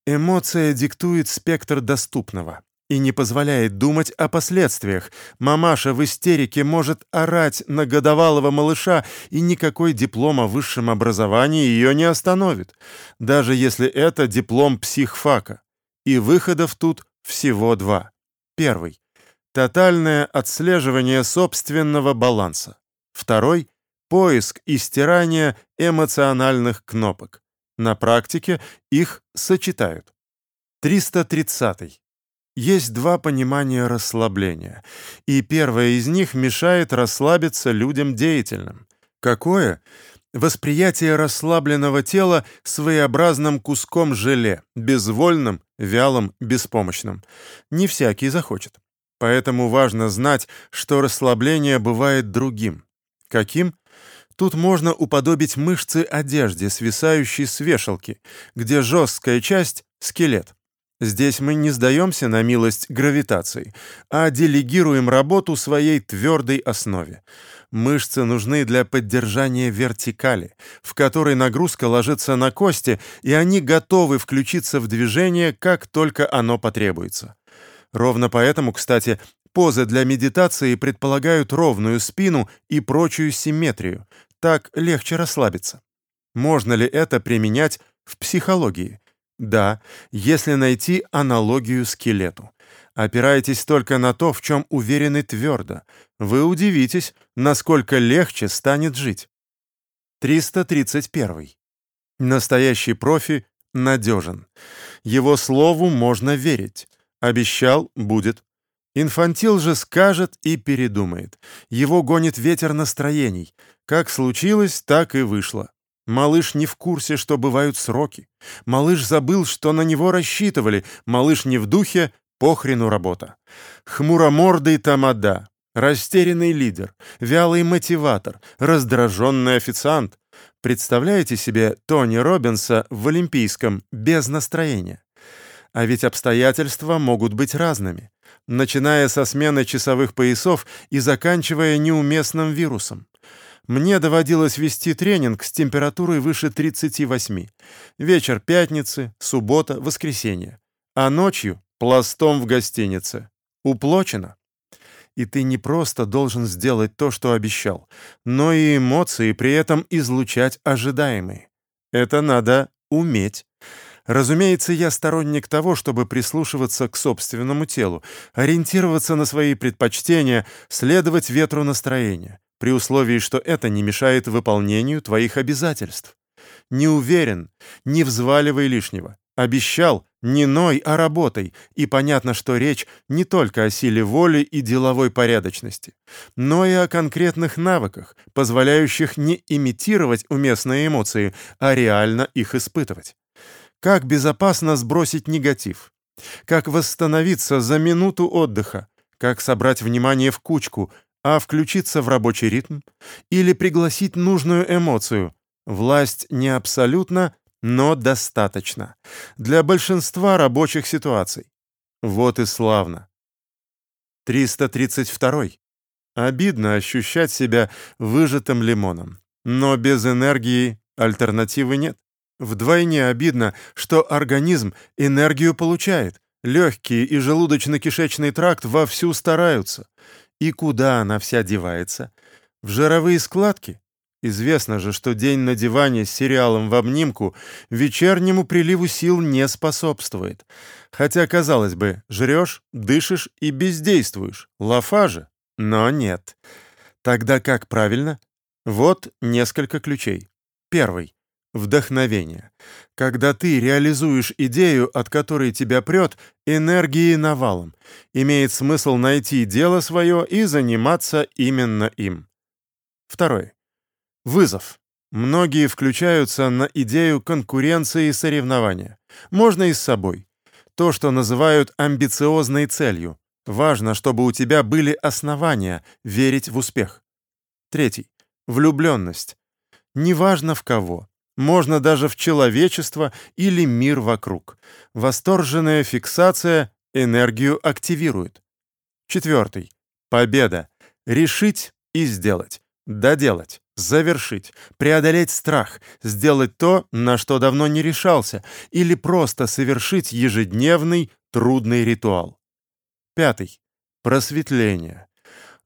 Эмоция диктует спектр доступного и не позволяет думать о последствиях. Мамаша в истерике может орать на годовалого малыша, и никакой диплом о высшем образовании ее не остановит, даже если это диплом психфака. И выходов тут всего два. Первый — тотальное отслеживание собственного баланса. Второй — поиск и стирание эмоциональных кнопок. На практике их сочетают. 330. Есть два понимания расслабления, и первое из них мешает расслабиться людям деятельным. Какое? Восприятие расслабленного тела своеобразным куском желе, безвольным вялым, беспомощным. Не всякий захочет. Поэтому важно знать, что расслабление бывает другим. Каким? Тут можно уподобить мышцы одежде, свисающей с вешалки, где жесткая часть — скелет. Здесь мы не сдаемся на милость гравитации, а делегируем работу своей твердой основе. Мышцы нужны для поддержания вертикали, в которой нагрузка ложится на кости, и они готовы включиться в движение, как только оно потребуется. Ровно поэтому, кстати, позы для медитации предполагают ровную спину и прочую симметрию. Так легче расслабиться. Можно ли это применять в психологии? Да, если найти аналогию скелету. Опирайтесь только на то, в чем уверены твердо. Вы удивитесь, насколько легче станет жить. 331. Настоящий профи надежен. Его слову можно верить. Обещал — будет. Инфантил же скажет и передумает. Его гонит ветер настроений. Как случилось, так и вышло. Малыш не в курсе, что бывают сроки. Малыш забыл, что на него рассчитывали. Малыш не в духе, похрену работа. Хмуромордый тамада, растерянный лидер, вялый мотиватор, раздраженный официант. Представляете себе Тони Робинса в Олимпийском без настроения? А ведь обстоятельства могут быть разными, начиная со смены часовых поясов и заканчивая неуместным вирусом. Мне доводилось вести тренинг с температурой выше 38. Вечер пятницы, суббота, воскресенье. А ночью пластом в гостинице. Уплочено. И ты не просто должен сделать то, что обещал, но и эмоции при этом излучать ожидаемые. Это надо уметь. Разумеется, я сторонник того, чтобы прислушиваться к собственному телу, ориентироваться на свои предпочтения, следовать ветру настроения при условии, что это не мешает выполнению твоих обязательств. Не уверен, не взваливай лишнего. Обещал, не ной, а работай, и понятно, что речь не только о силе воли и деловой порядочности, но и о конкретных навыках, позволяющих не имитировать уместные эмоции, а реально их испытывать. Как безопасно сбросить негатив? Как восстановиться за минуту отдыха? Как собрать внимание в кучку, а включиться в рабочий ритм или пригласить нужную эмоцию. Власть не абсолютно, но достаточно. Для большинства рабочих ситуаций. Вот и славно. 332. Обидно ощущать себя выжатым лимоном. Но без энергии альтернативы нет. Вдвойне обидно, что организм энергию получает. Легкие и желудочно-кишечный тракт вовсю стараются. И куда она вся девается? В жировые складки? Известно же, что день на диване с сериалом в обнимку вечернему приливу сил не способствует. Хотя, казалось бы, жрешь, дышишь и бездействуешь. Лафа же. Но нет. Тогда как правильно? Вот несколько ключей. Первый. Вдохновение. Когда ты реализуешь идею, от которой тебя прет, энергии навалом. Имеет смысл найти дело свое и заниматься именно им. Второе. Вызов. Многие включаются на идею конкуренции и соревнования. Можно и с собой. То, что называют амбициозной целью. Важно, чтобы у тебя были основания верить в успех. Третий. Влюбленность. Неважно в кого можно даже в человечество или мир вокруг. Восторженная фиксация энергию активирует. Четвертый. Победа. Решить и сделать. Доделать. Завершить. Преодолеть страх. Сделать то, на что давно не решался. Или просто совершить ежедневный трудный ритуал. Пятый. Просветление.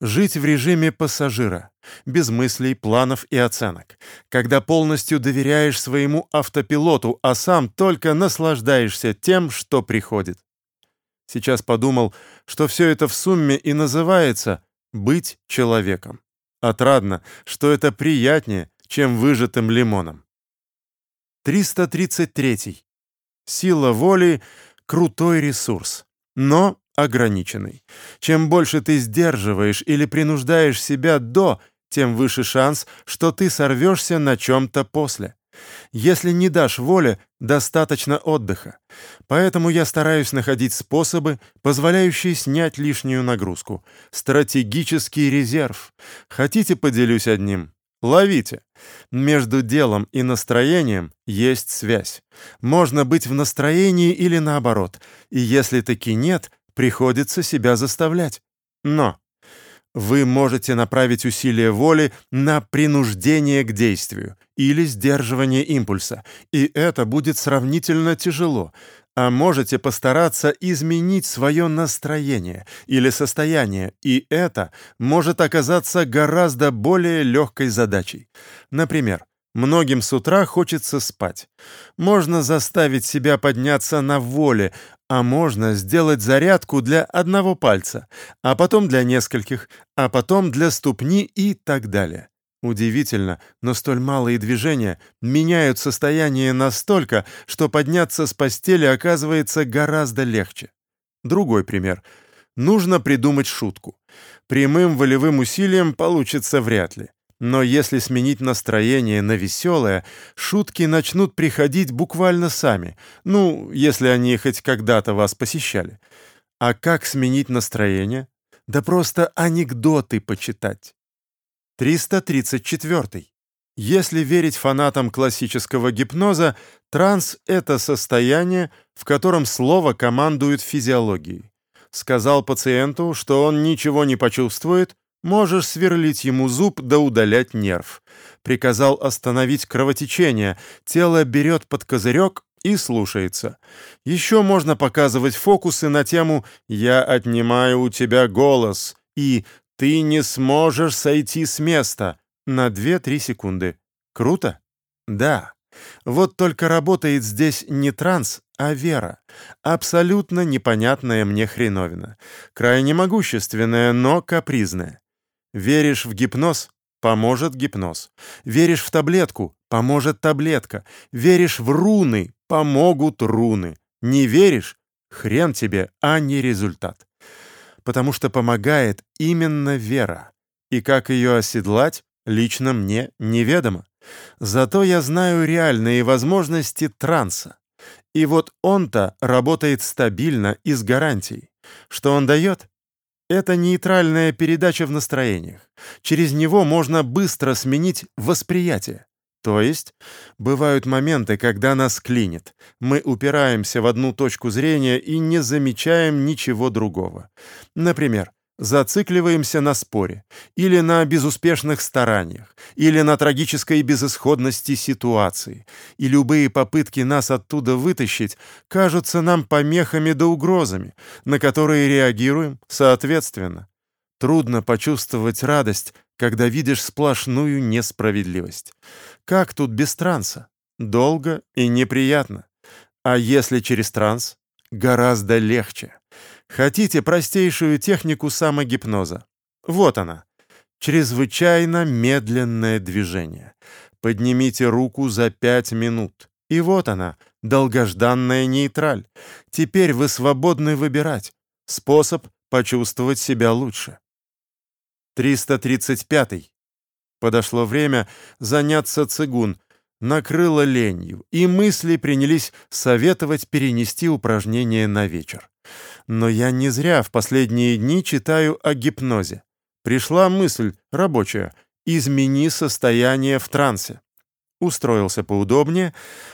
Жить в режиме пассажира, без мыслей, планов и оценок, когда полностью доверяешь своему автопилоту, а сам только наслаждаешься тем, что приходит. Сейчас подумал, что все это в сумме и называется «быть человеком». Отрадно, что это приятнее, чем выжатым лимоном. 333. Сила воли — крутой ресурс, но ограниченный. Чем больше ты сдерживаешь или принуждаешь себя до, тем выше шанс, что ты сорвешься на чем-то после. Если не дашь воле, достаточно отдыха. Поэтому я стараюсь находить способы, позволяющие снять лишнюю нагрузку. Стратегический резерв. Хотите, поделюсь одним? Ловите. Между делом и настроением есть связь. Можно быть в настроении или наоборот. И если таки нет, приходится себя заставлять. Но вы можете направить усилие воли на принуждение к действию или сдерживание импульса, и это будет сравнительно тяжело, а можете постараться изменить свое настроение или состояние, и это может оказаться гораздо более легкой задачей. Например, Многим с утра хочется спать. Можно заставить себя подняться на воле, а можно сделать зарядку для одного пальца, а потом для нескольких, а потом для ступни и так далее. Удивительно, но столь малые движения меняют состояние настолько, что подняться с постели оказывается гораздо легче. Другой пример. Нужно придумать шутку. Прямым волевым усилием получится вряд ли. Но если сменить настроение на веселое, шутки начнут приходить буквально сами, ну, если они хоть когда-то вас посещали. А как сменить настроение? Да просто анекдоты почитать. 334. Если верить фанатам классического гипноза, транс — это состояние, в котором слово командует физиологией. Сказал пациенту, что он ничего не почувствует, можешь сверлить ему зуб да удалять нерв. Приказал остановить кровотечение, тело берет под козырек и слушается. Еще можно показывать фокусы на тему «Я отнимаю у тебя голос» и «Ты не сможешь сойти с места» на 2-3 секунды. Круто? Да. Вот только работает здесь не транс, а вера. Абсолютно непонятная мне хреновина. Крайне могущественная, но капризная. Веришь в гипноз? Поможет гипноз. Веришь в таблетку? Поможет таблетка. Веришь в руны? Помогут руны. Не веришь? Хрен тебе, а не результат. Потому что помогает именно вера. И как ее оседлать? лично мне неведомо. Зато я знаю реальные возможности транса. И вот он-то работает стабильно и с гарантией. Что он дает? Это нейтральная передача в настроениях. Через него можно быстро сменить восприятие. То есть, бывают моменты, когда нас клинит. Мы упираемся в одну точку зрения и не замечаем ничего другого. Например, Зацикливаемся на споре, или на безуспешных стараниях, или на трагической безысходности ситуации, и любые попытки нас оттуда вытащить кажутся нам помехами да угрозами, на которые реагируем соответственно. Трудно почувствовать радость, когда видишь сплошную несправедливость. Как тут без транса? Долго и неприятно. А если через транс? Гораздо легче. Хотите простейшую технику самогипноза? Вот она. Чрезвычайно медленное движение. Поднимите руку за пять минут. И вот она, долгожданная нейтраль. Теперь вы свободны выбирать. Способ почувствовать себя лучше. 335. Подошло время заняться цигун. Накрыло ленью, и мысли принялись советовать перенести упражнение на вечер. Но я не зря в последние дни читаю о гипнозе. Пришла мысль рабочая «измени состояние в трансе» устроился поудобнее,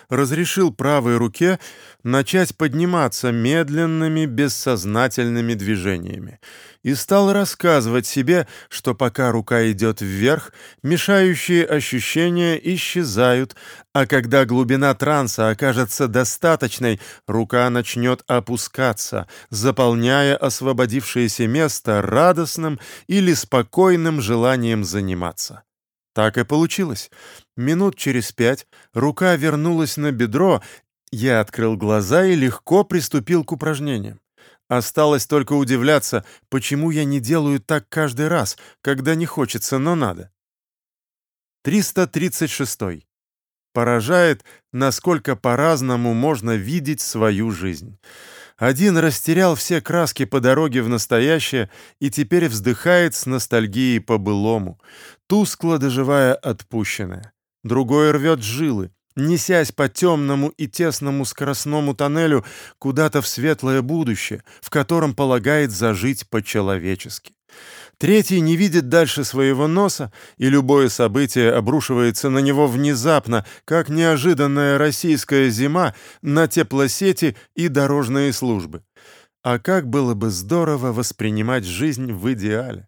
разрешил правой руке начать подниматься медленными бессознательными движениями и стал рассказывать себе, что пока рука идет вверх, мешающие ощущения исчезают, а когда глубина транса окажется достаточной, рука начнет опускаться, заполняя освободившееся место радостным или спокойным желанием заниматься. Так и получилось. Минут через пять рука вернулась на бедро, я открыл глаза и легко приступил к упражнениям. Осталось только удивляться, почему я не делаю так каждый раз, когда не хочется, но надо. 336. Поражает, насколько по-разному можно видеть свою жизнь. Один растерял все краски по дороге в настоящее и теперь вздыхает с ностальгией по былому, тускло доживая отпущенное. Другой рвет жилы, несясь по темному и тесному скоростному тоннелю куда-то в светлое будущее, в котором полагает зажить по-человечески. Третий не видит дальше своего носа, и любое событие обрушивается на него внезапно, как неожиданная российская зима на теплосети и дорожные службы. А как было бы здорово воспринимать жизнь в идеале.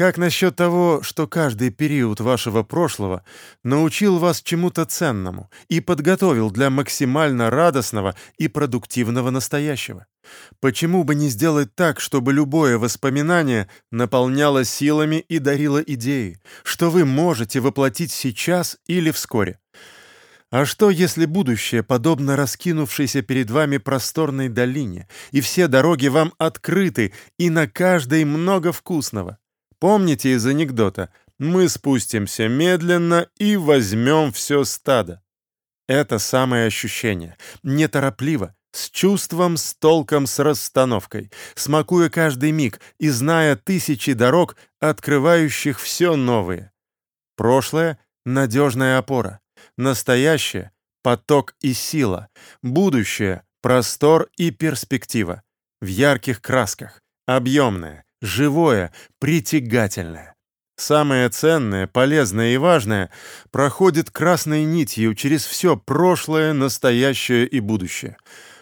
Как насчет того, что каждый период вашего прошлого научил вас чему-то ценному и подготовил для максимально радостного и продуктивного настоящего? Почему бы не сделать так, чтобы любое воспоминание наполняло силами и дарило идеи, что вы можете воплотить сейчас или вскоре? А что, если будущее подобно раскинувшейся перед вами просторной долине, и все дороги вам открыты, и на каждой много вкусного? Помните из анекдота «Мы спустимся медленно и возьмем все стадо». Это самое ощущение. Неторопливо, с чувством, с толком, с расстановкой, смакуя каждый миг и зная тысячи дорог, открывающих все новые. Прошлое — надежная опора. Настоящее — поток и сила. Будущее — простор и перспектива. В ярких красках. Объемное, живое, притягательное. Самое ценное, полезное и важное проходит красной нитью через все прошлое, настоящее и будущее,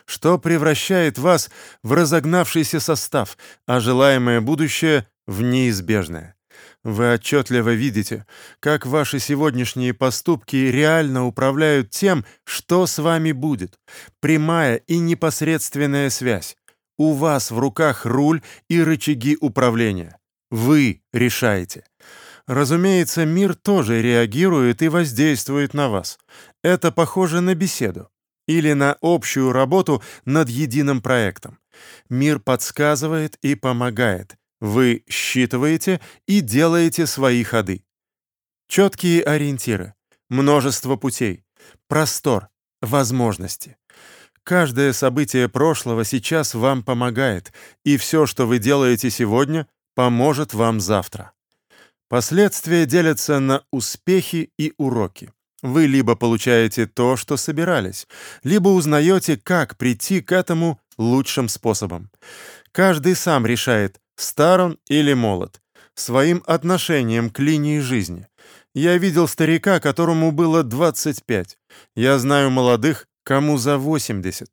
что превращает вас в разогнавшийся состав, а желаемое будущее — в неизбежное. Вы отчетливо видите, как ваши сегодняшние поступки реально управляют тем, что с вами будет. Прямая и непосредственная связь. У вас в руках руль и рычаги управления. Вы решаете. Разумеется, мир тоже реагирует и воздействует на вас. Это похоже на беседу или на общую работу над единым проектом. Мир подсказывает и помогает. Вы считываете и делаете свои ходы. Четкие ориентиры, множество путей, простор, возможности. Каждое событие прошлого сейчас вам помогает, и все, что вы делаете сегодня, поможет вам завтра. Последствия делятся на успехи и уроки. Вы либо получаете то, что собирались, либо узнаете, как прийти к этому лучшим способом. Каждый сам решает, стар он или молод, своим отношением к линии жизни. Я видел старика, которому было 25. Я знаю молодых, кому за 80.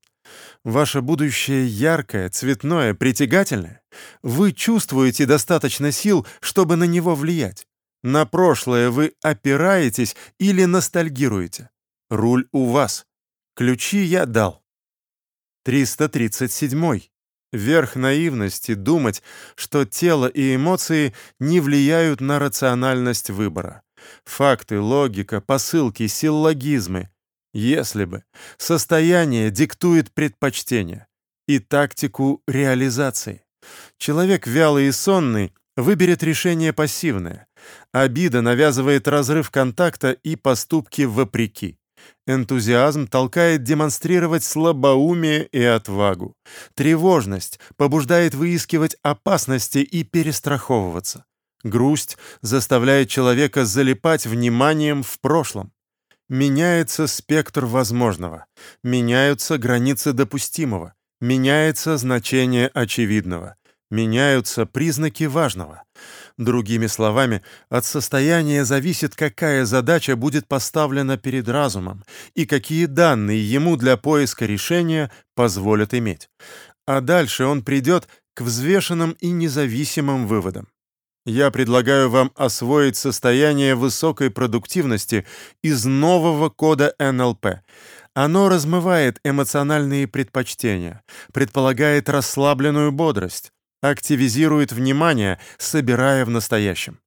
Ваше будущее яркое, цветное, притягательное. Вы чувствуете достаточно сил, чтобы на него влиять. На прошлое вы опираетесь или ностальгируете. Руль у вас. Ключи я дал. 337. Верх наивности думать, что тело и эмоции не влияют на рациональность выбора. Факты, логика, посылки, силлогизмы если бы состояние диктует предпочтение и тактику реализации. Человек вялый и сонный выберет решение пассивное. Обида навязывает разрыв контакта и поступки вопреки. Энтузиазм толкает демонстрировать слабоумие и отвагу. Тревожность побуждает выискивать опасности и перестраховываться. Грусть заставляет человека залипать вниманием в прошлом. Меняется спектр возможного, меняются границы допустимого, меняется значение очевидного, меняются признаки важного. Другими словами, от состояния зависит, какая задача будет поставлена перед разумом и какие данные ему для поиска решения позволят иметь. А дальше он придет к взвешенным и независимым выводам. Я предлагаю вам освоить состояние высокой продуктивности из нового кода НЛП. Оно размывает эмоциональные предпочтения, предполагает расслабленную бодрость, активизирует внимание, собирая в настоящем.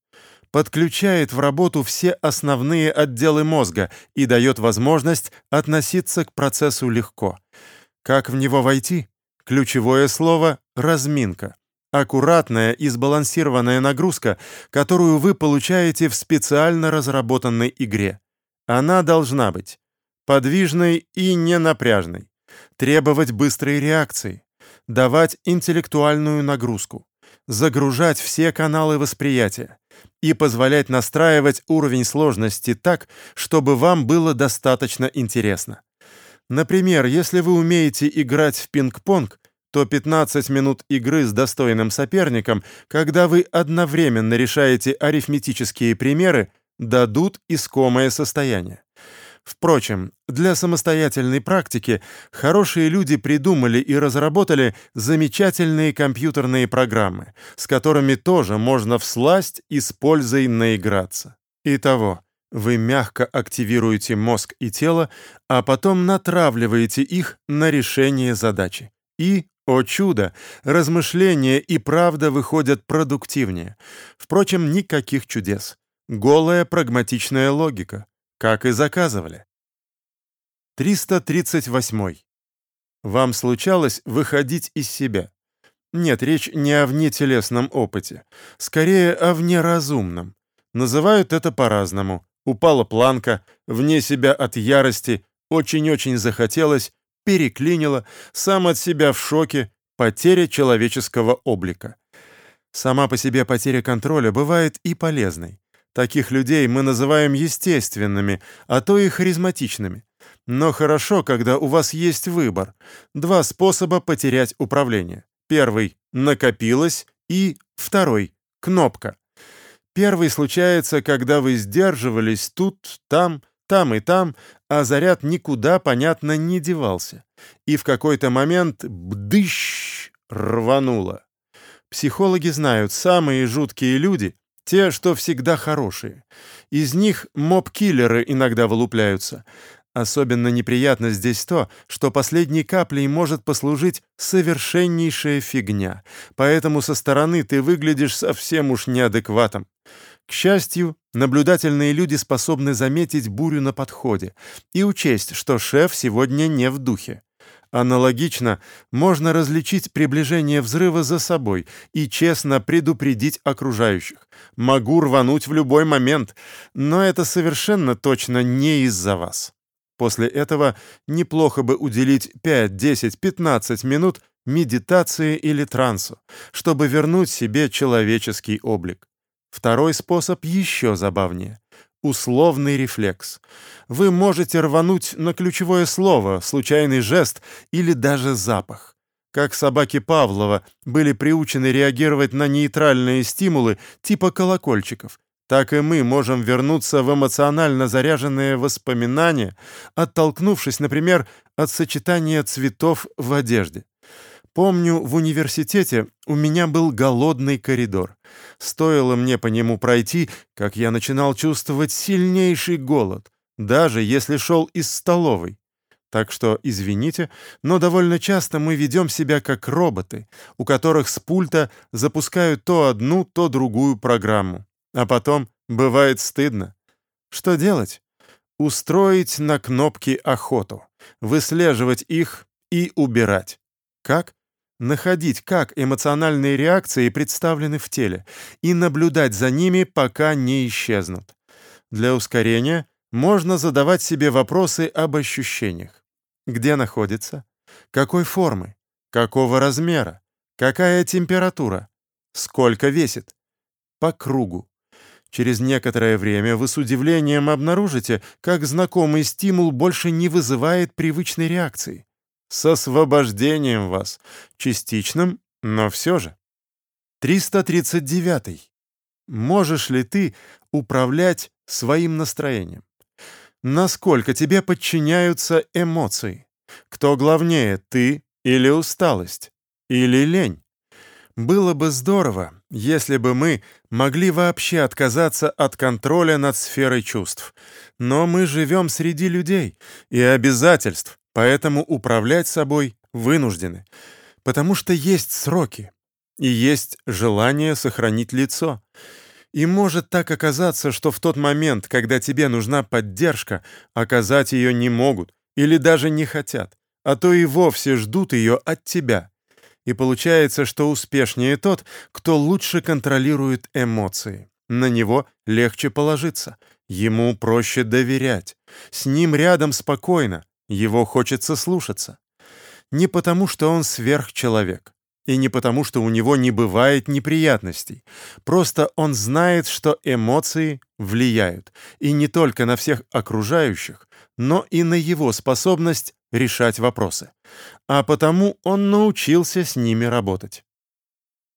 Подключает в работу все основные отделы мозга и дает возможность относиться к процессу легко. Как в него войти? Ключевое слово «разминка». Аккуратная и сбалансированная нагрузка, которую вы получаете в специально разработанной игре. Она должна быть подвижной и ненапряжной, требовать быстрой реакции, давать интеллектуальную нагрузку, загружать все каналы восприятия и позволять настраивать уровень сложности так, чтобы вам было достаточно интересно. Например, если вы умеете играть в пинг-понг, то 15 минут игры с достойным соперником, когда вы одновременно решаете арифметические примеры, дадут искомое состояние. Впрочем, для самостоятельной практики хорошие люди придумали и разработали замечательные компьютерные программы, с которыми тоже можно всласть и с пользой наиграться. Итого, вы мягко активируете мозг и тело, а потом натравливаете их на решение задачи. И о чудо! Размышления и правда выходят продуктивнее. Впрочем, никаких чудес. Голая прагматичная логика. Как и заказывали. 338. Вам случалось выходить из себя? Нет, речь не о внетелесном опыте. Скорее, о внеразумном. Называют это по-разному. Упала планка, вне себя от ярости, очень-очень захотелось, переклинило, сам от себя в шоке, потеря человеческого облика. Сама по себе потеря контроля бывает и полезной. Таких людей мы называем естественными, а то и харизматичными. Но хорошо, когда у вас есть выбор. Два способа потерять управление. Первый — накопилось, и второй — кнопка. Первый случается, когда вы сдерживались тут, там, там и там, а заряд никуда, понятно, не девался. И в какой-то момент бдыщ рвануло. Психологи знают, самые жуткие люди — те, что всегда хорошие. Из них моб-киллеры иногда вылупляются. Особенно неприятно здесь то, что последней каплей может послужить совершеннейшая фигня, поэтому со стороны ты выглядишь совсем уж неадекватом. К счастью, наблюдательные люди способны заметить бурю на подходе и учесть, что шеф сегодня не в духе. Аналогично можно различить приближение взрыва за собой и честно предупредить окружающих. Могу рвануть в любой момент, но это совершенно точно не из-за вас. После этого неплохо бы уделить 5, 10, 15 минут медитации или трансу, чтобы вернуть себе человеческий облик. Второй способ еще забавнее. Условный рефлекс. Вы можете рвануть на ключевое слово, случайный жест или даже запах. Как собаки Павлова были приучены реагировать на нейтральные стимулы типа колокольчиков, так и мы можем вернуться в эмоционально заряженные воспоминания, оттолкнувшись, например, от сочетания цветов в одежде. Помню, в университете у меня был голодный коридор. Стоило мне по нему пройти, как я начинал чувствовать сильнейший голод, даже если шел из столовой. Так что, извините, но довольно часто мы ведем себя как роботы, у которых с пульта запускают то одну, то другую программу. А потом бывает стыдно. Что делать? Устроить на кнопки охоту, выслеживать их и убирать. Как? Находить, как эмоциональные реакции представлены в теле, и наблюдать за ними, пока не исчезнут. Для ускорения можно задавать себе вопросы об ощущениях. Где находится? Какой формы? Какого размера? Какая температура? Сколько весит? По кругу. Через некоторое время вы с удивлением обнаружите, как знакомый стимул больше не вызывает привычной реакции. С освобождением вас, частичным, но все же. 339. Можешь ли ты управлять своим настроением? Насколько тебе подчиняются эмоции? Кто главнее, ты или усталость? Или лень? Было бы здорово, если бы мы могли вообще отказаться от контроля над сферой чувств. Но мы живем среди людей, и обязательств, Поэтому управлять собой вынуждены, потому что есть сроки и есть желание сохранить лицо. И может так оказаться, что в тот момент, когда тебе нужна поддержка, оказать ее не могут или даже не хотят, а то и вовсе ждут ее от тебя. И получается, что успешнее тот, кто лучше контролирует эмоции. На него легче положиться, ему проще доверять. С ним рядом спокойно, его хочется слушаться. Не потому, что он сверхчеловек, и не потому, что у него не бывает неприятностей. Просто он знает, что эмоции влияют, и не только на всех окружающих, но и на его способность решать вопросы. А потому он научился с ними работать.